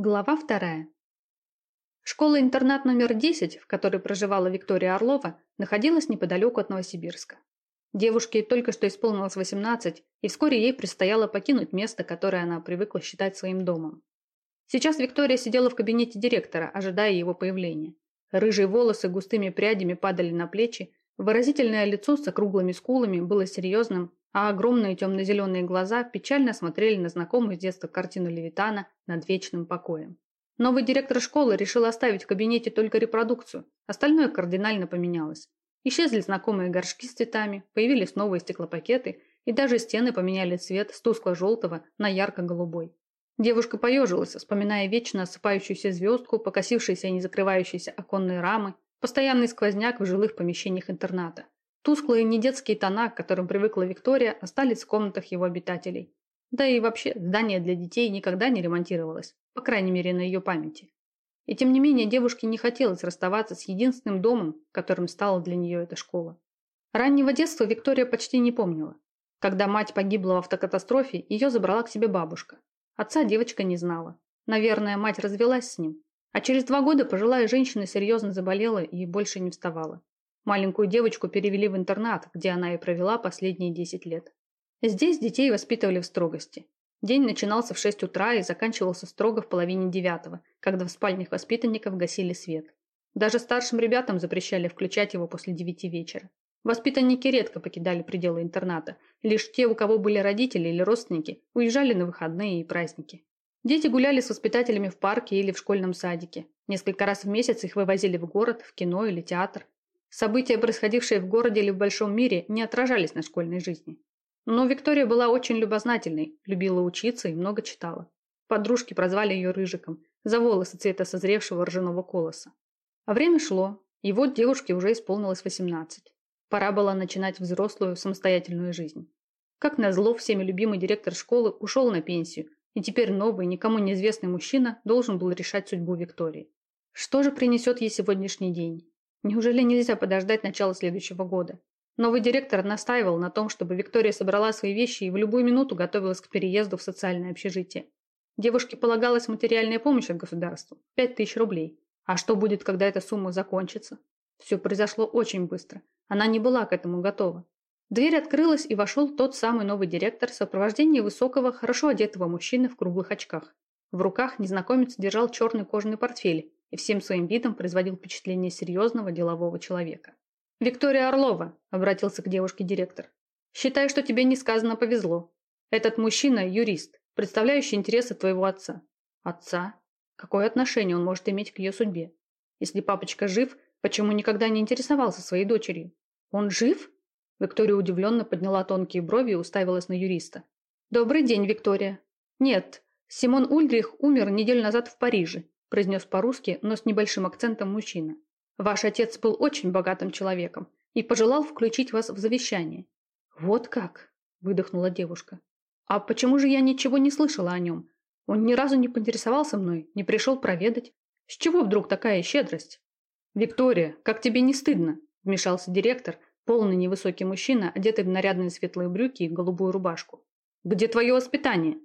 Глава вторая. Школа-интернат номер 10, в которой проживала Виктория Орлова, находилась неподалеку от Новосибирска. Девушке только что исполнилось 18, и вскоре ей предстояло покинуть место, которое она привыкла считать своим домом. Сейчас Виктория сидела в кабинете директора, ожидая его появления. Рыжие волосы густыми прядями падали на плечи, выразительное лицо с округлыми скулами было серьезным, а огромные темно-зеленые глаза печально смотрели на знакомую с детства картину Левитана над вечным покоем. Новый директор школы решил оставить в кабинете только репродукцию, остальное кардинально поменялось. Исчезли знакомые горшки с цветами, появились новые стеклопакеты, и даже стены поменяли цвет с тускло-желтого на ярко-голубой. Девушка поежилась, вспоминая вечно осыпающуюся звездку, покосившиеся и не закрывающиеся оконные рамы, постоянный сквозняк в жилых помещениях интерната. Тусклые недетские тона, к которым привыкла Виктория, остались в комнатах его обитателей. Да и вообще, здание для детей никогда не ремонтировалось, по крайней мере на ее памяти. И тем не менее девушке не хотелось расставаться с единственным домом, которым стала для нее эта школа. Раннего детства Виктория почти не помнила. Когда мать погибла в автокатастрофе, ее забрала к себе бабушка. Отца девочка не знала. Наверное, мать развелась с ним. А через два года пожилая женщина серьезно заболела и больше не вставала. Маленькую девочку перевели в интернат, где она и провела последние 10 лет. Здесь детей воспитывали в строгости. День начинался в 6 утра и заканчивался строго в половине девятого, когда в спальнях воспитанников гасили свет. Даже старшим ребятам запрещали включать его после девяти вечера. Воспитанники редко покидали пределы интерната. Лишь те, у кого были родители или родственники, уезжали на выходные и праздники. Дети гуляли с воспитателями в парке или в школьном садике. Несколько раз в месяц их вывозили в город, в кино или театр. События, происходившие в городе или в большом мире, не отражались на школьной жизни. Но Виктория была очень любознательной, любила учиться и много читала. Подружки прозвали ее Рыжиком, за волосы цвета созревшего ржаного колоса. А время шло, и вот девушке уже исполнилось 18. Пора было начинать взрослую, самостоятельную жизнь. Как назло, всеми любимый директор школы ушел на пенсию, и теперь новый, никому неизвестный мужчина должен был решать судьбу Виктории. Что же принесет ей сегодняшний день? Неужели нельзя подождать начала следующего года? Новый директор настаивал на том, чтобы Виктория собрала свои вещи и в любую минуту готовилась к переезду в социальное общежитие. Девушке полагалась материальная помощь от государства – 5000 рублей. А что будет, когда эта сумма закончится? Все произошло очень быстро. Она не была к этому готова. Дверь открылась, и вошел тот самый новый директор в сопровождении высокого, хорошо одетого мужчины в круглых очках. В руках незнакомец держал черный кожаный портфель и всем своим видом производил впечатление серьезного делового человека. «Виктория Орлова», – обратился к девушке директор, – «считай, что тебе несказанно повезло. Этот мужчина – юрист, представляющий интересы твоего отца». «Отца? Какое отношение он может иметь к ее судьбе? Если папочка жив, почему никогда не интересовался своей дочерью? Он жив?» Виктория удивленно подняла тонкие брови и уставилась на юриста. «Добрый день, Виктория». «Нет, Симон Ульдрих умер неделю назад в Париже произнес по-русски, но с небольшим акцентом мужчина. Ваш отец был очень богатым человеком и пожелал включить вас в завещание. Вот как, выдохнула девушка. А почему же я ничего не слышала о нем? Он ни разу не поинтересовался мной, не пришел проведать. С чего вдруг такая щедрость? Виктория, как тебе не стыдно? Вмешался директор, полный невысокий мужчина, одетый в нарядные светлые брюки и голубую рубашку. Где твое воспитание?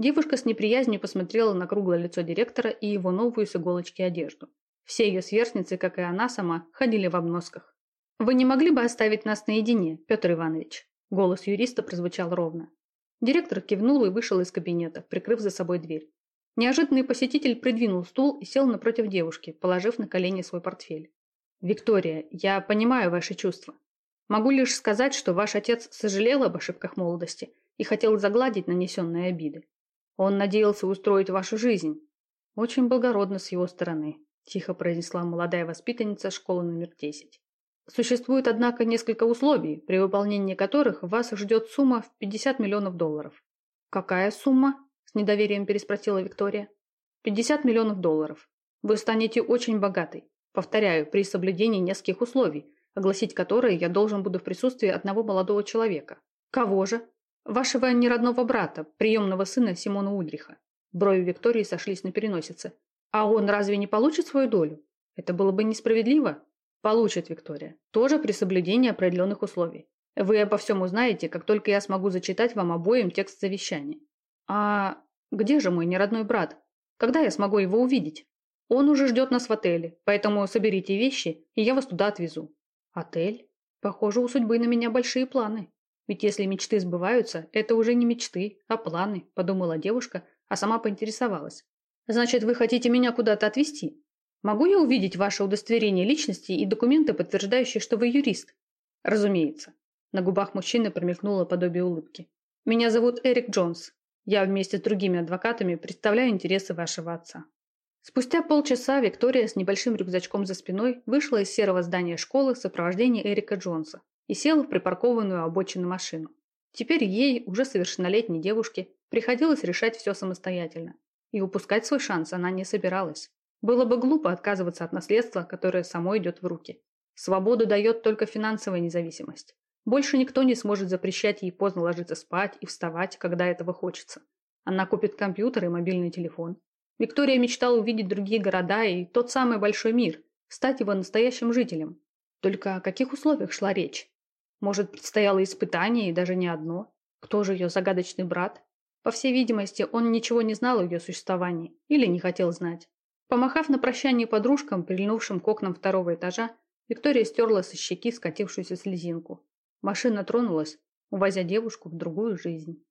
Девушка с неприязнью посмотрела на круглое лицо директора и его новую с иголочки одежду. Все ее сверстницы, как и она сама, ходили в обносках. «Вы не могли бы оставить нас наедине, Петр Иванович?» Голос юриста прозвучал ровно. Директор кивнул и вышел из кабинета, прикрыв за собой дверь. Неожиданный посетитель придвинул стул и сел напротив девушки, положив на колени свой портфель. «Виктория, я понимаю ваши чувства. Могу лишь сказать, что ваш отец сожалел об ошибках молодости и хотел загладить нанесенные обиды. Он надеялся устроить вашу жизнь. Очень благородно с его стороны, тихо произнесла молодая воспитанница школы номер 10. Существует, однако, несколько условий, при выполнении которых вас ждет сумма в 50 миллионов долларов. Какая сумма? С недоверием переспросила Виктория. 50 миллионов долларов. Вы станете очень богатой. Повторяю, при соблюдении нескольких условий, огласить которые я должен буду в присутствии одного молодого человека. Кого же? Вашего неродного брата, приемного сына Симона Ульриха. Брови Виктории сошлись на переносице. А он разве не получит свою долю? Это было бы несправедливо? Получит, Виктория. Тоже при соблюдении определенных условий. Вы обо всем узнаете, как только я смогу зачитать вам обоим текст завещания. А где же мой неродной брат? Когда я смогу его увидеть? Он уже ждет нас в отеле, поэтому соберите вещи, и я вас туда отвезу. Отель? Похоже, у судьбы на меня большие планы. Ведь если мечты сбываются, это уже не мечты, а планы, подумала девушка, а сама поинтересовалась. Значит, вы хотите меня куда-то отвезти? Могу я увидеть ваше удостоверение личности и документы, подтверждающие, что вы юрист? Разумеется. На губах мужчины промелькнуло подобие улыбки. Меня зовут Эрик Джонс. Я вместе с другими адвокатами представляю интересы вашего отца. Спустя полчаса Виктория с небольшим рюкзачком за спиной вышла из серого здания школы в сопровождении Эрика Джонса и села в припаркованную обочину машину. Теперь ей, уже совершеннолетней девушке, приходилось решать все самостоятельно. И упускать свой шанс она не собиралась. Было бы глупо отказываться от наследства, которое само идет в руки. Свободу дает только финансовая независимость. Больше никто не сможет запрещать ей поздно ложиться спать и вставать, когда этого хочется. Она купит компьютер и мобильный телефон. Виктория мечтала увидеть другие города и тот самый большой мир, стать его настоящим жителем. Только о каких условиях шла речь? Может, предстояло испытание и даже не одно? Кто же ее загадочный брат? По всей видимости, он ничего не знал о ее существовании или не хотел знать. Помахав на прощание подружкам, прильнувшим к окнам второго этажа, Виктория стерла со щеки скатившуюся слезинку. Машина тронулась, увозя девушку в другую жизнь.